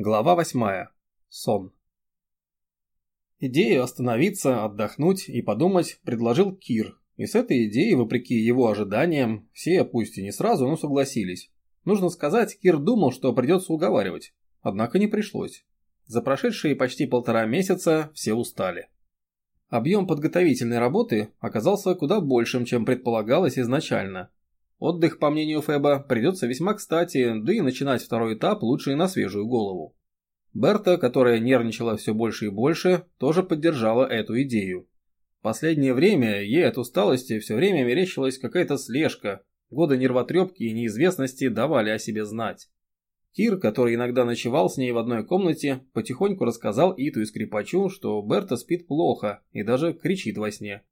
Глава восьмая. Сон. Идею остановиться, отдохнуть и подумать предложил Кир, и с этой идеей, вопреки его ожиданиям, все, пусть и не сразу, но согласились. Нужно сказать, Кир думал, что придется уговаривать, однако не пришлось. За прошедшие почти полтора месяца все устали. Объем подготовительной работы оказался куда большим, чем предполагалось изначально. Отдых, по мнению Феба, придется весьма кстати, да и начинать второй этап лучше и на свежую голову. Берта, которая нервничала все больше и больше, тоже поддержала эту идею. Последнее время ей от усталости все время мерещилась какая-то слежка, годы нервотрепки и неизвестности давали о себе знать. Кир, который иногда ночевал с ней в одной комнате, потихоньку рассказал Иту и скрипачу, что Берта спит плохо и даже кричит во сне.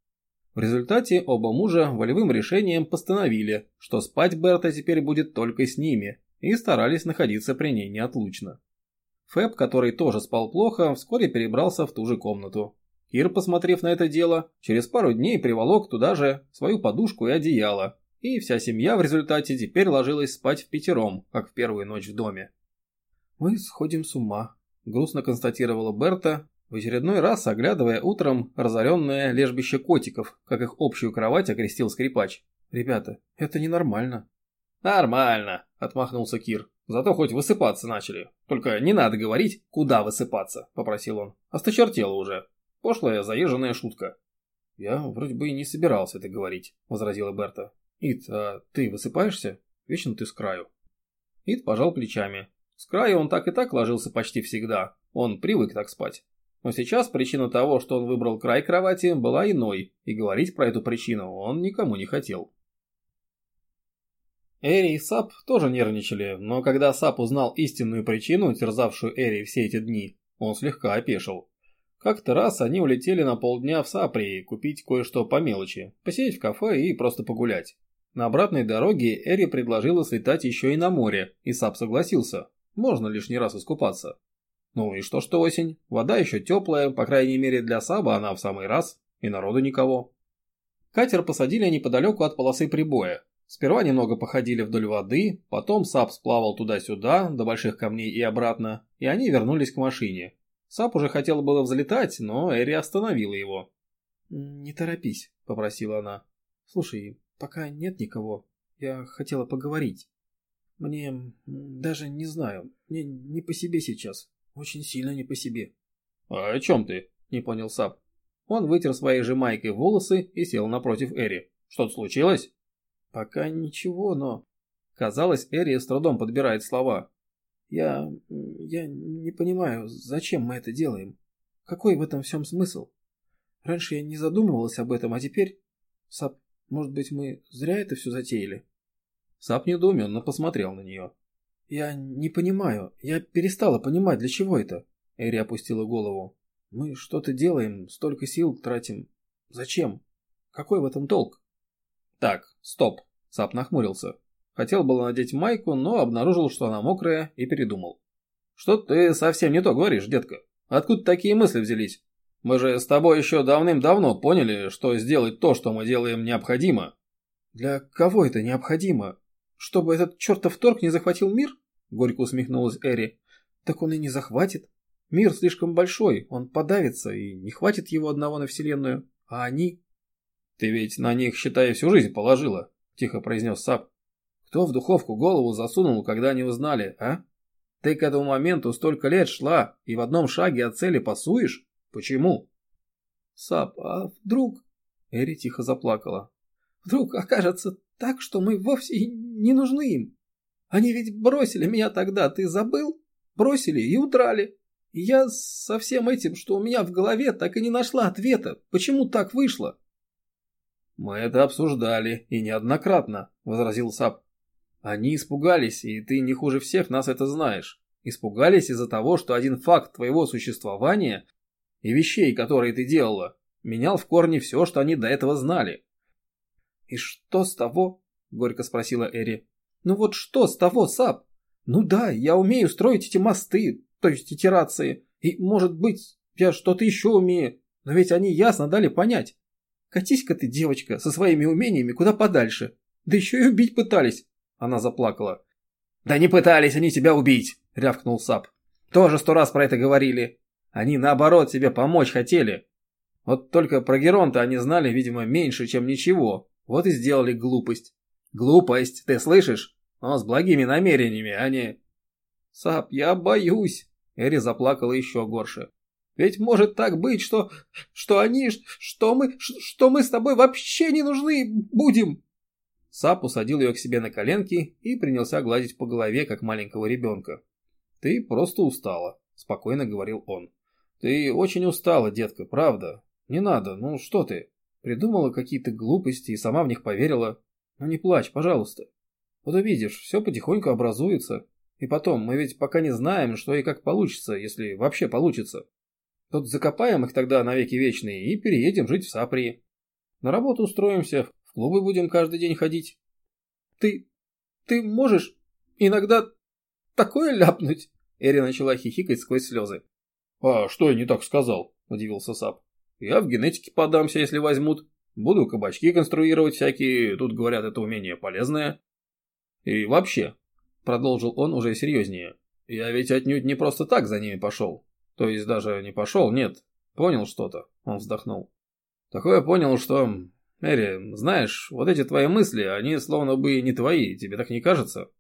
В результате оба мужа волевым решением постановили, что спать Берта теперь будет только с ними, и старались находиться при ней неотлучно. Фэб, который тоже спал плохо, вскоре перебрался в ту же комнату. Кир, посмотрев на это дело, через пару дней приволок туда же свою подушку и одеяло, и вся семья в результате теперь ложилась спать в пятером, как в первую ночь в доме. «Мы сходим с ума», – грустно констатировала Берта, в очередной раз оглядывая утром разоренное лежбище котиков, как их общую кровать окрестил скрипач. «Ребята, это ненормально». «Нормально», — отмахнулся Кир. «Зато хоть высыпаться начали. Только не надо говорить, куда высыпаться», — попросил он. «Осточертело уже. Пошлая заезженная шутка». «Я вроде бы и не собирался это говорить», — возразила Берта. «Ит, а ты высыпаешься? Вечно ты с краю». Ит пожал плечами. С краю он так и так ложился почти всегда. Он привык так спать. Но сейчас причина того, что он выбрал край кровати, была иной, и говорить про эту причину он никому не хотел. Эри и Сап тоже нервничали, но когда Сап узнал истинную причину, терзавшую Эри все эти дни, он слегка опешил. Как-то раз они улетели на полдня в Саприи купить кое-что по мелочи, посидеть в кафе и просто погулять. На обратной дороге Эри предложила слетать еще и на море, и Сап согласился. Можно лишний раз искупаться. Ну и что, что осень? Вода еще теплая, по крайней мере для Саба она в самый раз, и народу никого. Катер посадили неподалеку от полосы прибоя. Сперва немного походили вдоль воды, потом Саб сплавал туда-сюда, до больших камней и обратно, и они вернулись к машине. Саб уже хотел было взлетать, но Эри остановила его. «Не торопись», — попросила она. «Слушай, пока нет никого. Я хотела поговорить. Мне даже не знаю, мне не по себе сейчас. Очень сильно не по себе. А о чем ты? Не понял Сап. Он вытер своей же майкой волосы и сел напротив Эри. Что-то случилось? Пока ничего, но... Казалось, Эри с трудом подбирает слова. Я... я не понимаю, зачем мы это делаем? Какой в этом всем смысл? Раньше я не задумывалась об этом, а теперь... Сап, может быть, мы зря это все затеяли? Сап недоуменно посмотрел на нее. «Я не понимаю. Я перестала понимать, для чего это?» Эри опустила голову. «Мы что-то делаем, столько сил тратим. Зачем? Какой в этом толк?» «Так, стоп!» Сап нахмурился. Хотел было надеть майку, но обнаружил, что она мокрая, и передумал. «Что ты совсем не то говоришь, детка? Откуда такие мысли взялись? Мы же с тобой еще давным-давно поняли, что сделать то, что мы делаем, необходимо». «Для кого это необходимо? Чтобы этот чертов торг не захватил мир? Горько усмехнулась Эри. Так он и не захватит. Мир слишком большой, он подавится, и не хватит его одного на вселенную. А они... Ты ведь на них, считай, всю жизнь положила, тихо произнес Сап. Кто в духовку голову засунул, когда не узнали, а? Ты к этому моменту столько лет шла и в одном шаге от цели пасуешь? Почему? Сап, а вдруг... Эри тихо заплакала. Вдруг окажется так, что мы вовсе не нужны им. Они ведь бросили меня тогда, ты забыл? Бросили и удрали. И я со всем этим, что у меня в голове, так и не нашла ответа. Почему так вышло? Мы это обсуждали, и неоднократно, возразил Сап. Они испугались, и ты не хуже всех нас это знаешь. Испугались из-за того, что один факт твоего существования и вещей, которые ты делала, менял в корне все, что они до этого знали. «И что с того?» – горько спросила Эри. «Ну вот что с того, Сап? Ну да, я умею строить эти мосты, то есть итерации, и, может быть, я что-то еще умею, но ведь они ясно дали понять. Катись-ка ты, девочка, со своими умениями куда подальше. Да еще и убить пытались!» Она заплакала. «Да не пытались они тебя убить!» – рявкнул Сап. тоже сто раз про это говорили. Они, наоборот, тебе помочь хотели. Вот только про Геронта они знали, видимо, меньше, чем ничего. Вот и сделали глупость. Глупость, ты слышишь? Но с благими намерениями, а не... Сап, я боюсь. Эри заплакала еще горше. Ведь может так быть, что... что они... что мы... что мы с тобой вообще не нужны будем. Сап усадил ее к себе на коленки и принялся гладить по голове, как маленького ребенка. «Ты просто устала», — спокойно говорил он. «Ты очень устала, детка, правда. Не надо, ну что ты? Придумала какие-то глупости и сама в них поверила. Ну не плачь, пожалуйста. Вот увидишь, все потихоньку образуется. И потом, мы ведь пока не знаем, что и как получится, если вообще получится. Тут закопаем их тогда навеки вечные и переедем жить в Саприи. На работу устроимся, в клубы будем каждый день ходить. Ты... ты можешь иногда такое ляпнуть?» Эри начала хихикать сквозь слезы. «А что я не так сказал?» – удивился Сап. «Я в генетике подамся, если возьмут. Буду кабачки конструировать всякие, тут говорят, это умение полезное. И вообще, продолжил он уже серьезнее, я ведь отнюдь не просто так за ними пошел. То есть даже не пошел, нет, понял что-то, он вздохнул. Такое понял, что... Эри, знаешь, вот эти твои мысли, они словно бы не твои, тебе так не кажется?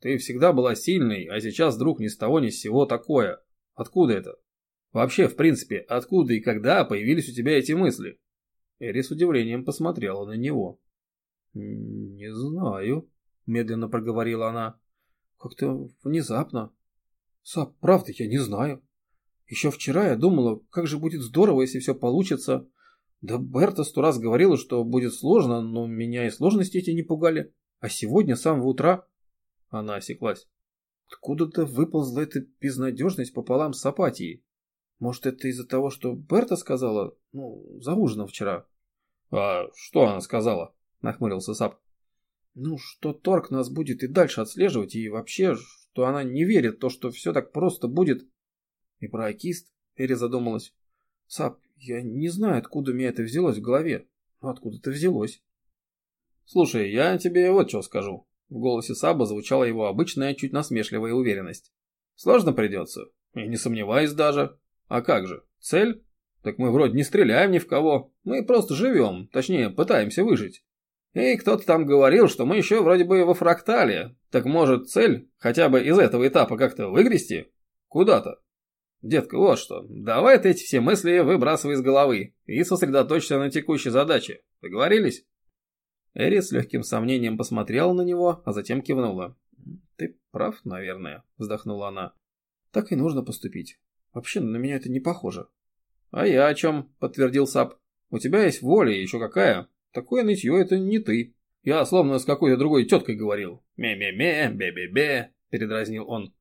Ты всегда была сильной, а сейчас вдруг ни с того ни с сего такое. Откуда это? Вообще, в принципе, откуда и когда появились у тебя эти мысли? Эри с удивлением посмотрела на него. «Не знаю», — медленно проговорила она. «Как-то внезапно. Сап, правда, я не знаю. Еще вчера я думала, как же будет здорово, если все получится. Да Берта сто раз говорила, что будет сложно, но меня и сложности эти не пугали. А сегодня, с самого утра...» Она осеклась. Откуда-то выползла эта безнадежность пополам с апатией. Может, это из-за того, что Берта сказала, ну, за ужином вчера? «А что она сказала?» – нахмурился Сап. «Ну, что Торг нас будет и дальше отслеживать, и вообще, что она не верит в то, что все так просто будет». И про Акист Эри задумалась. «Сап, я не знаю, откуда у меня это взялось в голове, но откуда это взялось». «Слушай, я тебе вот что скажу». В голосе Саба звучала его обычная, чуть насмешливая уверенность. «Сложно придется. И не сомневаюсь даже. А как же? Цель? Так мы вроде не стреляем ни в кого. Мы просто живем, точнее, пытаемся выжить. И кто-то там говорил, что мы еще вроде бы во фрактале. Так может цель хотя бы из этого этапа как-то выгрести? Куда-то. Детка, вот что. Давай ты эти все мысли выбрасывай из головы и сосредоточься на текущей задаче. Договорились? Эри с легким сомнением посмотрела на него, а затем кивнула. «Ты прав, наверное», — вздохнула она. «Так и нужно поступить. Вообще на меня это не похоже. «А я о чем?» – подтвердил Сап. «У тебя есть воля, еще какая. Такое нытье – это не ты. Я словно с какой-то другой теткой говорил. Ме-ме-ме, бе-бе-бе», – передразнил он.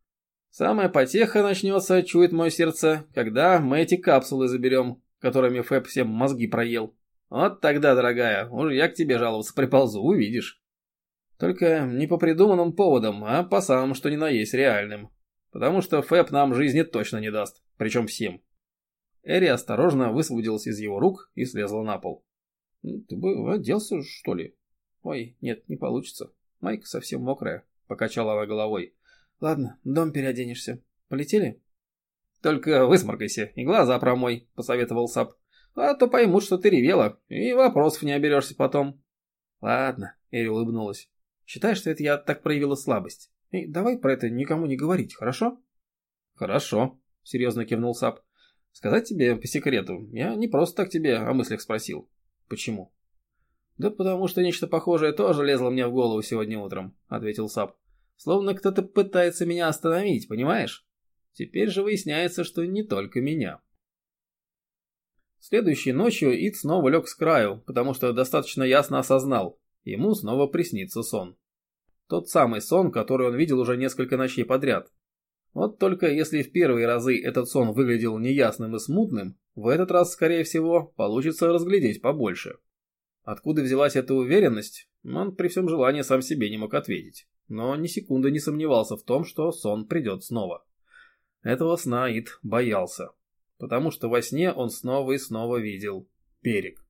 «Самая потеха начнется, чует мое сердце, когда мы эти капсулы заберем, которыми Фэб всем мозги проел. Вот тогда, дорогая, уже я к тебе жаловаться приползу, увидишь. Только не по придуманным поводам, а по самым, что ни на есть реальным. Потому что Фэб нам жизни точно не даст, причем всем». Эри осторожно высвободилась из его рук и слезла на пол. «Ты бы оделся, что ли?» «Ой, нет, не получится. Майка совсем мокрая», — покачала она головой. «Ладно, дом переоденешься. Полетели?» «Только высморкайся и глаза промой», — посоветовал Сап. «А то поймут, что ты ревела, и вопросов не оберешься потом». «Ладно», — Эри улыбнулась. «Считай, что это я так проявила слабость. И давай про это никому не говорить, хорошо?» «Хорошо», — серьезно кивнул Сап. Сказать тебе по секрету, я не просто так тебе о мыслях спросил. Почему? Да потому что нечто похожее тоже лезло мне в голову сегодня утром, ответил Сап. Словно кто-то пытается меня остановить, понимаешь? Теперь же выясняется, что не только меня. Следующей ночью Ид снова лег с краю, потому что достаточно ясно осознал, ему снова приснится сон. Тот самый сон, который он видел уже несколько ночей подряд, вот только если в первые разы этот сон выглядел неясным и смутным, в этот раз, скорее всего, получится разглядеть побольше. Откуда взялась эта уверенность, он при всем желании сам себе не мог ответить, но ни секунды не сомневался в том, что сон придет снова. Этого сна Ид боялся, потому что во сне он снова и снова видел берег.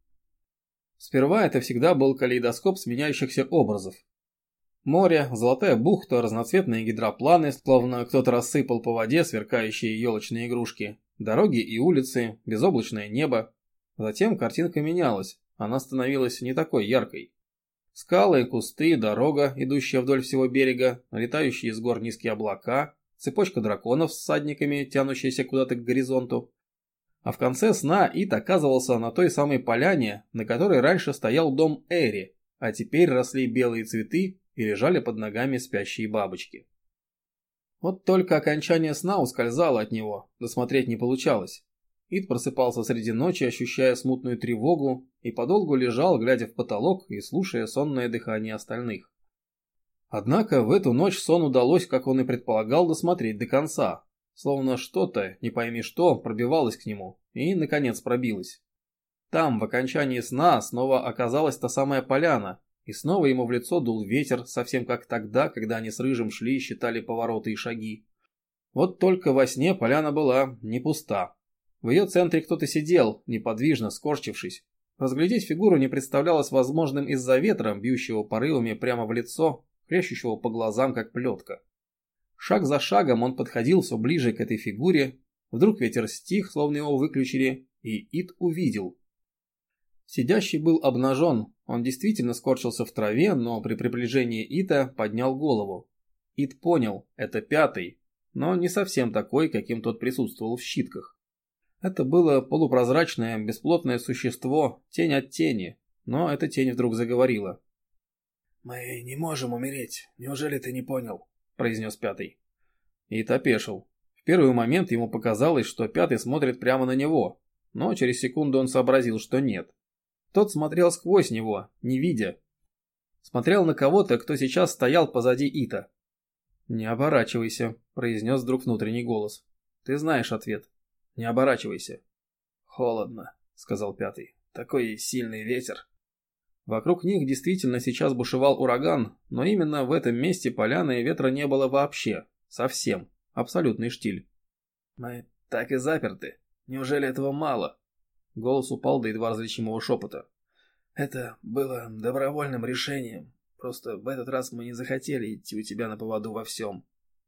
Сперва это всегда был калейдоскоп сменяющихся образов. Море, золотая бухта, разноцветные гидропланы, словно кто-то рассыпал по воде сверкающие елочные игрушки, дороги и улицы, безоблачное небо. Затем картинка менялась, она становилась не такой яркой. Скалы, кусты, дорога, идущая вдоль всего берега, летающие из гор низкие облака, цепочка драконов с садниками, тянущаяся куда-то к горизонту. А в конце сна Ит оказывался на той самой поляне, на которой раньше стоял дом Эри, а теперь росли белые цветы и лежали под ногами спящие бабочки. Вот только окончание сна ускользало от него, досмотреть не получалось. Ид просыпался среди ночи, ощущая смутную тревогу, и подолгу лежал, глядя в потолок и слушая сонное дыхание остальных. Однако в эту ночь сон удалось, как он и предполагал, досмотреть до конца, словно что-то, не пойми что, пробивалось к нему, и, наконец, пробилось. Там, в окончании сна, снова оказалась та самая поляна, и снова ему в лицо дул ветер, совсем как тогда, когда они с Рыжим шли и считали повороты и шаги. Вот только во сне поляна была не пуста. В ее центре кто-то сидел, неподвижно, скорчившись. Разглядеть фигуру не представлялось возможным из-за ветра, бьющего порывами прямо в лицо, хрящущего по глазам, как плетка. Шаг за шагом он подходил все ближе к этой фигуре. Вдруг ветер стих, словно его выключили, и Ит увидел. Сидящий был обнажен, он действительно скорчился в траве, но при приближении Ита поднял голову. Ит понял, это пятый, но не совсем такой, каким тот присутствовал в щитках. Это было полупрозрачное, бесплотное существо, тень от тени, но эта тень вдруг заговорила. «Мы не можем умереть, неужели ты не понял?» – произнес пятый. И опешил. В первый момент ему показалось, что пятый смотрит прямо на него, но через секунду он сообразил, что нет. Тот смотрел сквозь него, не видя. Смотрел на кого-то, кто сейчас стоял позади Ита. «Не оборачивайся», – произнес вдруг внутренний голос. «Ты знаешь ответ. Не оборачивайся. Холодно, сказал пятый. Такой сильный ветер. Вокруг них действительно сейчас бушевал ураган, но именно в этом месте поляны и ветра не было вообще. Совсем. Абсолютный штиль. Мы так и заперты. Неужели этого мало? Голос упал до едва различимого шепота. Это было добровольным решением. Просто в этот раз мы не захотели идти у тебя на поводу во всем.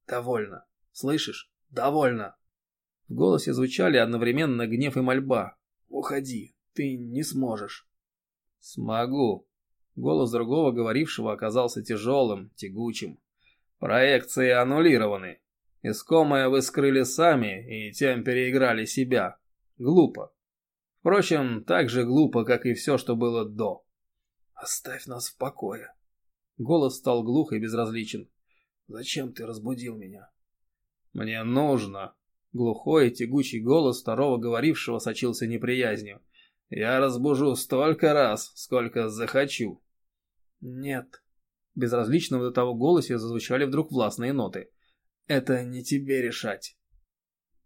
Довольно. Слышишь? Довольно. В голосе звучали одновременно гнев и мольба. «Уходи, ты не сможешь». «Смогу». Голос другого говорившего оказался тяжелым, тягучим. «Проекции аннулированы. Искомое вы скрыли сами и тем переиграли себя. Глупо. Впрочем, так же глупо, как и все, что было до». «Оставь нас в покое». Голос стал глух и безразличен. «Зачем ты разбудил меня?» «Мне нужно», Глухой, тягучий голос второго говорившего сочился неприязнью. «Я разбужу столько раз, сколько захочу». «Нет». Безразлично до того голосе зазвучали вдруг властные ноты. «Это не тебе решать».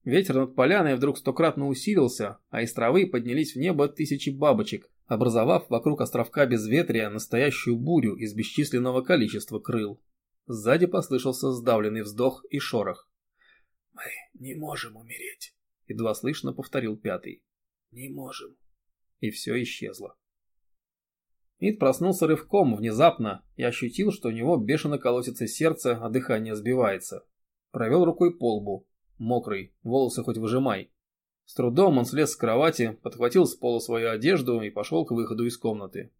Ветер над поляной вдруг стократно усилился, а из травы поднялись в небо тысячи бабочек, образовав вокруг островка безветрия настоящую бурю из бесчисленного количества крыл. Сзади послышался сдавленный вздох и шорох. «Мы не можем умереть», — едва слышно повторил пятый. «Не можем». И все исчезло. Мид проснулся рывком, внезапно, и ощутил, что у него бешено колотится сердце, а дыхание сбивается. Провел рукой по лбу. Мокрый, волосы хоть выжимай. С трудом он слез с кровати, подхватил с пола свою одежду и пошел к выходу из комнаты.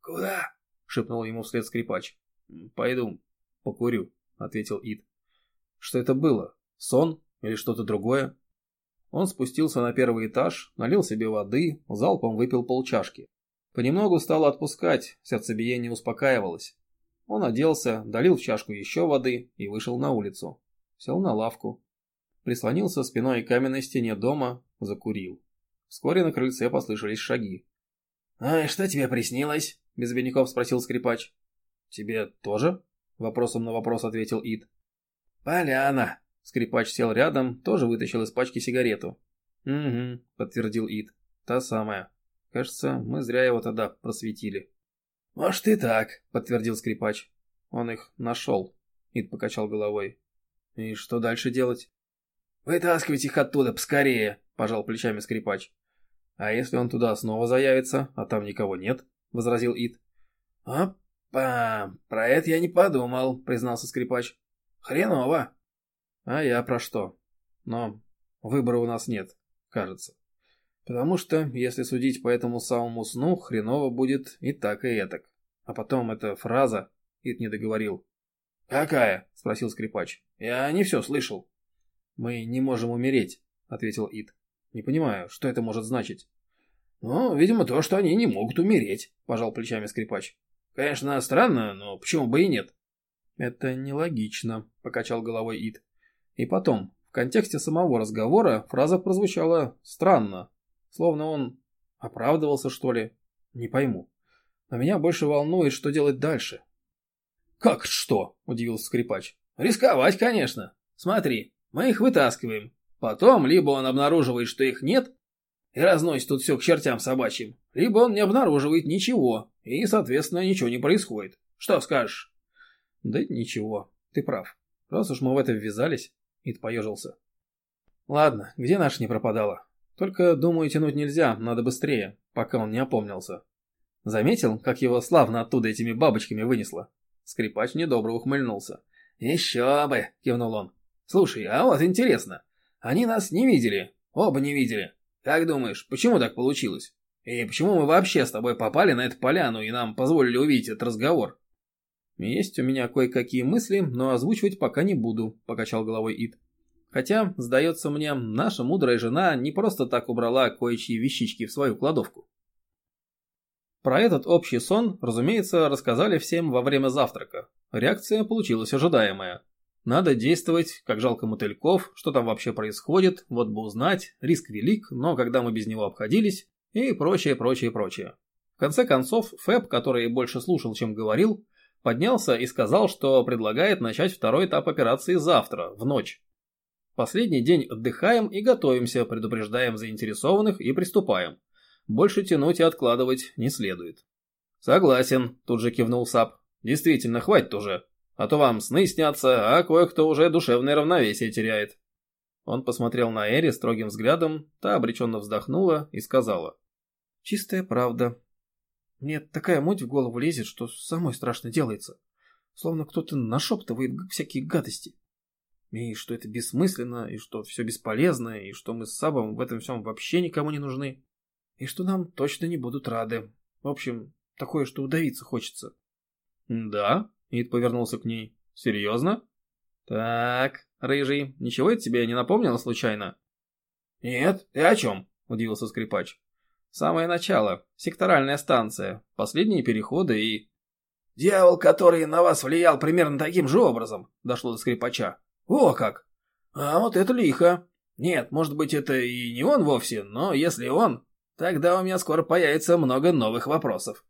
«Куда?» — шепнул ему вслед скрипач. «Пойду, покурю», — ответил Ид. Что это было? Сон или что-то другое? Он спустился на первый этаж, налил себе воды, залпом выпил полчашки. Понемногу стало отпускать, сердцебиение успокаивалось. Он оделся, долил в чашку еще воды и вышел на улицу. Сел на лавку. Прислонился спиной к каменной стене дома, закурил. Вскоре на крыльце послышались шаги. «А что тебе приснилось?» – без спросил скрипач. «Тебе тоже?» – вопросом на вопрос ответил Ид. «Поляна», Скрипач сел рядом, тоже вытащил из пачки сигарету. «Угу», — подтвердил Ид. «Та самая. Кажется, мы зря его тогда просветили». «Может и так», — подтвердил скрипач. «Он их нашел», — Ид покачал головой. «И что дальше делать?» «Вытаскивать их оттуда поскорее», — пожал плечами скрипач. «А если он туда снова заявится, а там никого нет?» — возразил Ид. «А Па, про это я не подумал, признался скрипач. Хреново. А я про что? Но выбора у нас нет, кажется. Потому что, если судить по этому самому сну, хреново будет и так, и этак. А потом эта фраза, Ит не договорил. «Какая?» – спросил скрипач. «Я не все слышал». «Мы не можем умереть», – ответил Ит. «Не понимаю, что это может значить?» «Ну, видимо, то, что они не могут умереть», – пожал плечами скрипач. «Конечно, странно, но почему бы и нет?» «Это нелогично», – покачал головой Ит. «И потом, в контексте самого разговора фраза прозвучала странно, Словно он оправдывался, что ли. Не пойму. Но меня больше волнует, что делать дальше. «Как что?» – удивился скрипач. «Рисковать, конечно. Смотри, мы их вытаскиваем. Потом либо он обнаруживает, что их нет, и разносит тут все к чертям собачьим, либо он не обнаруживает ничего, и, соответственно, ничего не происходит. Что скажешь?» «Да ничего, ты прав. Раз уж мы в это ввязались...» Ид поежился. «Ладно, где наша не пропадала? Только, думаю, тянуть нельзя, надо быстрее, пока он не опомнился. Заметил, как его славно оттуда этими бабочками вынесло? Скрипач недобро ухмыльнулся. «Еще бы!» – кивнул он. «Слушай, а вот интересно. Они нас не видели. Оба не видели. Как думаешь, почему так получилось? И почему мы вообще с тобой попали на эту поляну и нам позволили увидеть этот разговор?» «Есть у меня кое-какие мысли, но озвучивать пока не буду», – покачал головой Ид. Хотя, сдается мне, наша мудрая жена не просто так убрала кое-чьи вещички в свою кладовку. Про этот общий сон, разумеется, рассказали всем во время завтрака. Реакция получилась ожидаемая. Надо действовать, как жалко мотыльков, что там вообще происходит, вот бы узнать, риск велик, но когда мы без него обходились, и прочее, прочее, прочее. В конце концов, Фэб, который больше слушал, чем говорил, поднялся и сказал, что предлагает начать второй этап операции завтра, в ночь. Последний день отдыхаем и готовимся, предупреждаем заинтересованных и приступаем. Больше тянуть и откладывать не следует. Согласен, тут же кивнул Сап. Действительно, хватит уже. А то вам сны снятся, а кое-кто уже душевное равновесие теряет. Он посмотрел на Эри строгим взглядом, та обреченно вздохнула и сказала. Чистая правда. Мне такая муть в голову лезет, что самой страшно делается. Словно кто-то нашептывает всякие гадости. И что это бессмысленно, и что все бесполезно, и что мы с Сабом в этом всем вообще никому не нужны. И что нам точно не будут рады. В общем, такое, что удавиться хочется. Да? Ид повернулся к ней. Серьезно? Так, рыжий, ничего это тебе не напомнило случайно? Нет, ты о чем? Удивился скрипач. Самое начало, секторальная станция, последние переходы и... Дьявол, который на вас влиял примерно таким же образом, дошло до скрипача. «О как! А вот это лихо! Нет, может быть, это и не он вовсе, но если он, тогда у меня скоро появится много новых вопросов».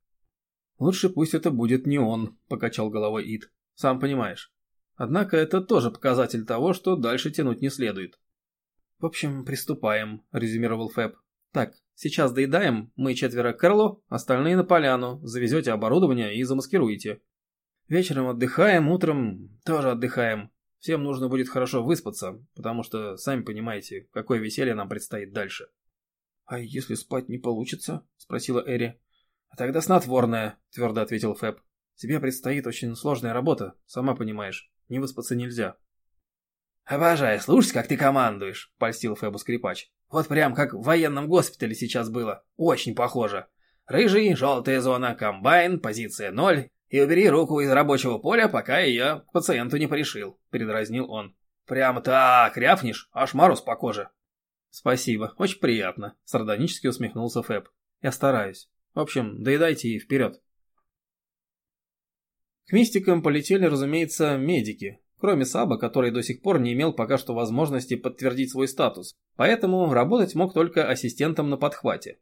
«Лучше пусть это будет не он», — покачал головой Ид. «Сам понимаешь. Однако это тоже показатель того, что дальше тянуть не следует». «В общем, приступаем», — резюмировал Фэб. «Так, сейчас доедаем, мы четверо к Карлу, остальные на поляну, завезете оборудование и замаскируете. Вечером отдыхаем, утром тоже отдыхаем. Всем нужно будет хорошо выспаться, потому что, сами понимаете, какое веселье нам предстоит дальше. «А если спать не получится?» – спросила Эри. «А тогда снотворное», – твердо ответил Фэб. «Тебе предстоит очень сложная работа, сама понимаешь. Не выспаться нельзя». «Обожаю слушать, как ты командуешь», – польстил Фэбу скрипач. «Вот прям как в военном госпитале сейчас было. Очень похоже. Рыжий, желтая зона, комбайн, позиция ноль, и убери руку из рабочего поля, пока ее к пациенту не пришил», — передразнил он. «Прямо так рявнешь, аж мороз по коже». «Спасибо, очень приятно», — сардонически усмехнулся Фэб. «Я стараюсь. В общем, доедайте и вперед». К мистикам полетели, разумеется, медики, кроме Саба, который до сих пор не имел пока что возможности подтвердить свой статус, поэтому работать мог только ассистентом на подхвате.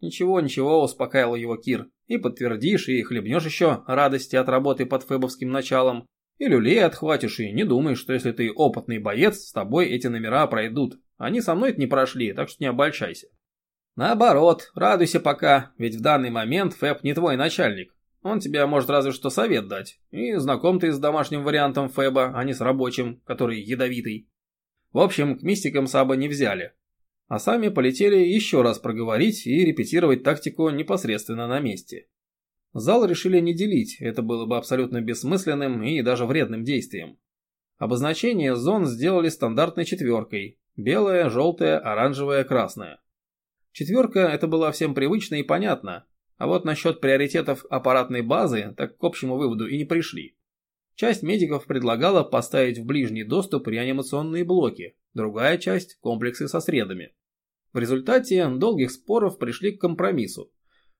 «Ничего, ничего», — успокаивал его Кир. «И подтвердишь, и хлебнешь еще радости от работы под фэбовским началом. И люлей отхватишь, и не думай, что если ты опытный боец, с тобой эти номера пройдут. Они со мной это не прошли, так что не обольщайся». «Наоборот, радуйся пока, ведь в данный момент Фэб не твой начальник. Он тебе может разве что совет дать. И знаком ты с домашним вариантом Фэба, а не с рабочим, который ядовитый. В общем, к мистикам Саба не взяли а сами полетели еще раз проговорить и репетировать тактику непосредственно на месте. Зал решили не делить, это было бы абсолютно бессмысленным и даже вредным действием. Обозначение зон сделали стандартной четверкой. Белая, желтая, оранжевая, красная. Четверка это была всем привычно и понятно, а вот насчет приоритетов аппаратной базы так к общему выводу и не пришли. Часть медиков предлагала поставить в ближний доступ реанимационные блоки, другая часть – комплексы со средами. В результате долгих споров пришли к компромиссу.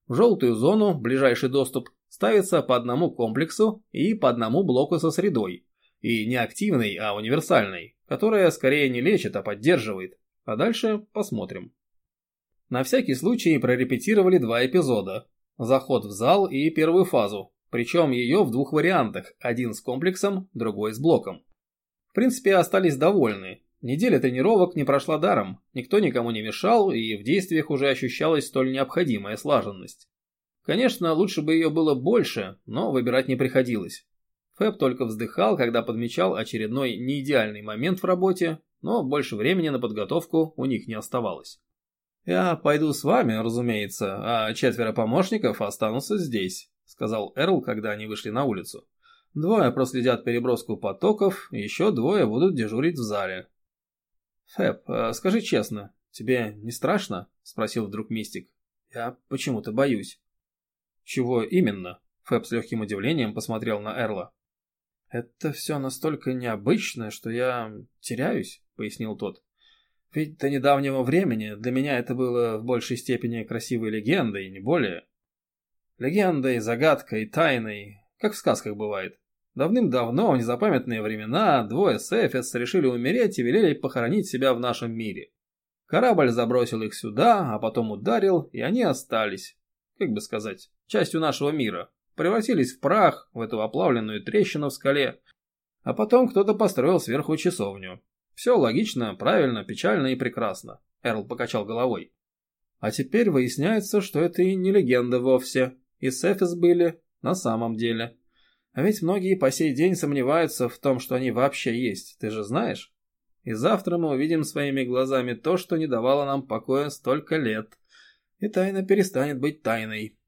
В желтую зону ближайший доступ ставится по одному комплексу и по одному блоку со средой. И не активный, а универсальный, которая скорее не лечит, а поддерживает. А дальше посмотрим. На всякий случай прорепетировали два эпизода. Заход в зал и первую фазу, причем ее в двух вариантах, один с комплексом, другой с блоком. В принципе, остались довольны. Неделя тренировок не прошла даром, никто никому не мешал, и в действиях уже ощущалась столь необходимая слаженность. Конечно, лучше бы ее было больше, но выбирать не приходилось. Фэб только вздыхал, когда подмечал очередной неидеальный момент в работе, но больше времени на подготовку у них не оставалось. «Я пойду с вами, разумеется, а четверо помощников останутся здесь», сказал Эрл, когда они вышли на улицу. «Двое проследят переброску потоков, еще двое будут дежурить в зале. «Фэб, а скажи честно, тебе не страшно?» – спросил вдруг Мистик. «Я почему-то боюсь». «Чего именно?» – Фэб с легким удивлением посмотрел на Эрла. «Это все настолько необычно, что я теряюсь», – пояснил тот. «Ведь до недавнего времени для меня это было в большей степени красивой легендой, не более. Легендой, загадкой, тайной, как в сказках бывает. Давным-давно, в незапамятные времена, двое Сефис решили умереть и велели похоронить себя в нашем мире. Корабль забросил их сюда, а потом ударил, и они остались, как бы сказать, частью нашего мира. Превратились в прах, в эту оплавленную трещину в скале. А потом кто-то построил сверху часовню. Все логично, правильно, печально и прекрасно. Эрл покачал головой. А теперь выясняется, что это и не легенда вовсе. И Сефис были на самом деле. А ведь многие по сей день сомневаются в том, что они вообще есть, ты же знаешь? И завтра мы увидим своими глазами то, что не давало нам покоя столько лет. И тайна перестанет быть тайной.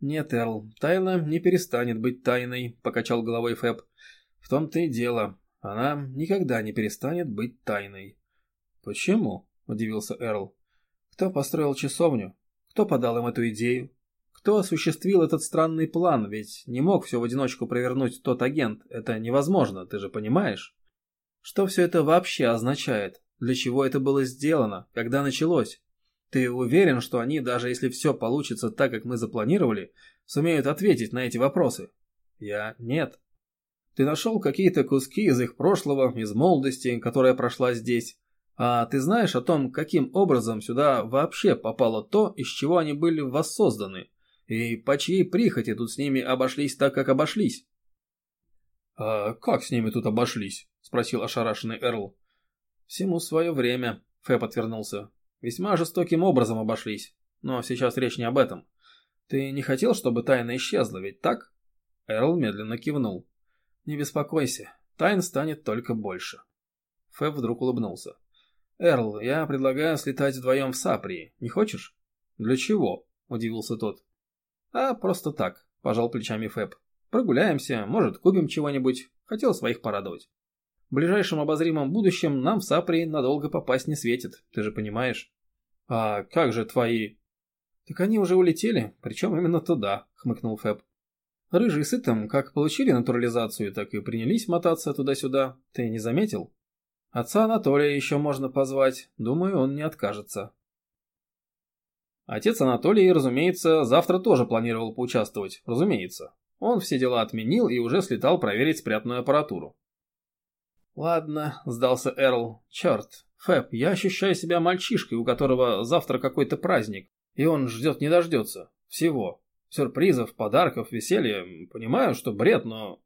Нет, Эрл, тайна не перестанет быть тайной, покачал головой Фэб. В том-то и дело, она никогда не перестанет быть тайной. Почему? Удивился Эрл. Кто построил часовню? Кто подал им эту идею? Кто осуществил этот странный план, ведь не мог все в одиночку провернуть тот агент, это невозможно, ты же понимаешь? Что все это вообще означает? Для чего это было сделано? Когда началось? Ты уверен, что они, даже если все получится так, как мы запланировали, сумеют ответить на эти вопросы? Я нет. Ты нашел какие-то куски из их прошлого, из молодости, которая прошла здесь. А ты знаешь о том, каким образом сюда вообще попало то, из чего они были воссозданы? И по чьей прихоти тут с ними обошлись так, как обошлись? «А как с ними тут обошлись?» – спросил ошарашенный Эрл. «Всему свое время», – Фэб отвернулся. «Весьма жестоким образом обошлись. Но сейчас речь не об этом. Ты не хотел, чтобы тайна исчезла, ведь так?» Эрл медленно кивнул. «Не беспокойся, тайн станет только больше». Фэб вдруг улыбнулся. «Эрл, я предлагаю слетать вдвоем в Саприи. Не хочешь?» «Для чего?» – удивился тот. А просто так, пожал плечами Фэб. Прогуляемся, может, купим чего-нибудь. Хотел своих порадовать. В ближайшем обозримом будущем нам в Сапри надолго попасть не светит, ты же понимаешь. А как же твои... Так они уже улетели, причем именно туда, хмыкнул Фэб. Рыжий с Итом как получили натурализацию, так и принялись мотаться туда-сюда. Ты не заметил? Отца Анатолия еще можно позвать, думаю, он не откажется. Отец Анатолий, разумеется, завтра тоже планировал поучаствовать, разумеется. Он все дела отменил и уже слетал проверить спрятанную аппаратуру. «Ладно», — сдался Эрл. «Черт, Фэб, я ощущаю себя мальчишкой, у которого завтра какой-то праздник, и он ждет не дождется. Всего. Сюрпризов, подарков, веселья. Понимаю, что бред, но...»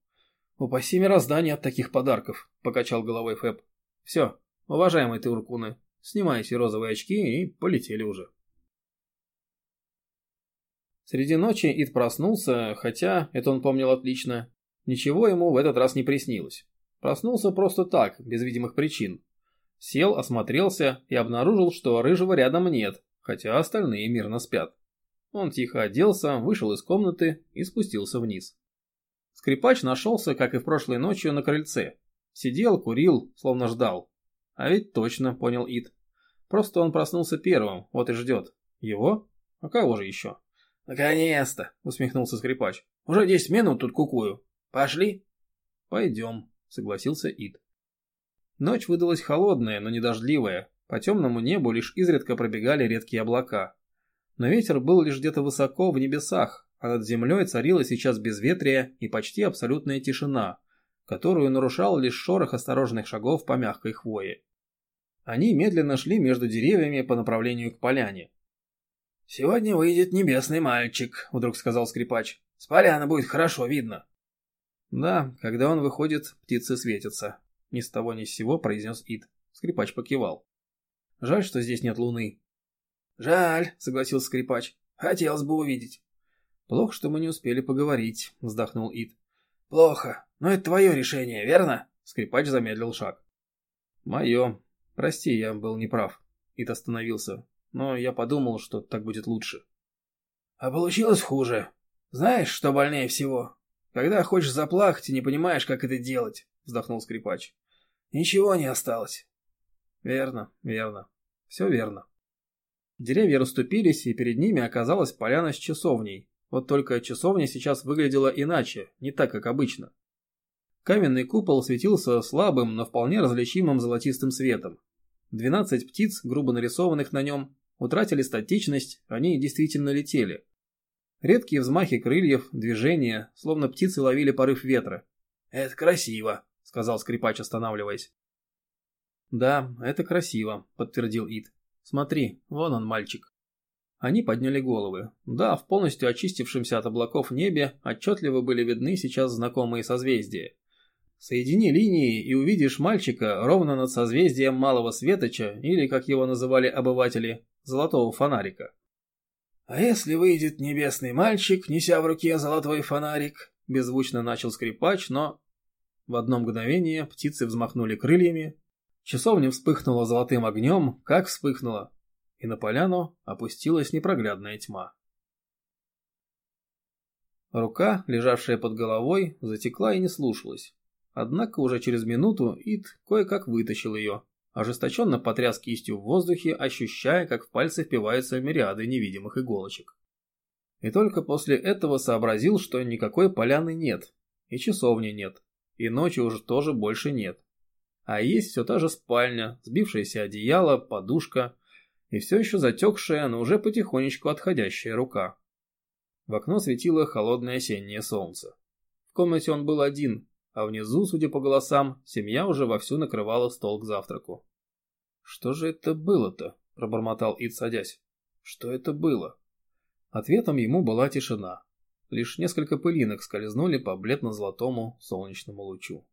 «Упаси мироздание от таких подарков», — покачал головой Фэб. «Все, уважаемые ты уркуны, снимайте розовые очки и полетели уже». Среди ночи Ид проснулся, хотя, это он помнил отлично, ничего ему в этот раз не приснилось. Проснулся просто так, без видимых причин. Сел, осмотрелся и обнаружил, что рыжего рядом нет, хотя остальные мирно спят. Он тихо оделся, вышел из комнаты и спустился вниз. Скрипач нашелся, как и в прошлой ночью, на крыльце. Сидел, курил, словно ждал. А ведь точно, понял Ид. Просто он проснулся первым, вот и ждет. Его? А кого же еще? «Наконец-то!» — усмехнулся скрипач. «Уже десять минут тут кукую. Пошли?» «Пойдем», — согласился Ид. Ночь выдалась холодная, но не дождливая. По темному небу лишь изредка пробегали редкие облака. Но ветер был лишь где-то высоко в небесах, а над землей царила сейчас безветрие и почти абсолютная тишина, которую нарушал лишь шорох осторожных шагов по мягкой хвое. Они медленно шли между деревьями по направлению к поляне. «Сегодня выйдет небесный мальчик», — вдруг сказал скрипач. «С поляны будет хорошо видно». «Да, когда он выходит, птицы светятся», — ни с того ни с сего произнес Ид. Скрипач покивал. «Жаль, что здесь нет луны». «Жаль», — согласился скрипач. «Хотелось бы увидеть». «Плохо, что мы не успели поговорить», — вздохнул Ид. «Плохо, но это твое решение, верно?» Скрипач замедлил шаг. «Мое. Прости, я был неправ». Ид остановился но я подумал, что так будет лучше. А получилось хуже. Знаешь, что больнее всего? Когда хочешь заплакать и не понимаешь, как это делать, вздохнул скрипач. Ничего не осталось. Верно, верно. Все верно. Деревья расступились, и перед ними оказалась поляна с часовней. Вот только часовня сейчас выглядела иначе, не так, как обычно. Каменный купол светился слабым, но вполне различимым золотистым светом. Двенадцать птиц, грубо нарисованных на нем, утратили статичность, они действительно летели. Редкие взмахи крыльев, движения, словно птицы ловили порыв ветра. «Это красиво», — сказал скрипач, останавливаясь. «Да, это красиво», — подтвердил Ид. «Смотри, вон он, мальчик». Они подняли головы. Да, в полностью очистившемся от облаков небе отчетливо были видны сейчас знакомые созвездия. Соедини линии и увидишь мальчика ровно над созвездием Малого Светоча, или, как его называли обыватели, золотого фонарика. «А если выйдет небесный мальчик, неся в руке золотой фонарик?» Беззвучно начал скрипач, но... В одно мгновение птицы взмахнули крыльями, часовня вспыхнула золотым огнем, как вспыхнула, и на поляну опустилась непроглядная тьма. Рука, лежавшая под головой, затекла и не слушалась. Однако уже через минуту Ид кое-как вытащил ее, ожесточенно потряс кистью в воздухе, ощущая, как в пальцы впиваются мириады невидимых иголочек. И только после этого сообразил, что никакой поляны нет, и часовни нет, и ночи уже тоже больше нет. А есть все та же спальня, сбившееся одеяло, подушка и все еще затекшая, но уже потихонечку отходящая рука. В окно светило холодное осеннее солнце. В комнате он был один, а внизу, судя по голосам, семья уже вовсю накрывала стол к завтраку. «Что же это было-то?» – пробормотал Ид, садясь. «Что это было?» Ответом ему была тишина. Лишь несколько пылинок скользнули по бледно-золотому солнечному лучу.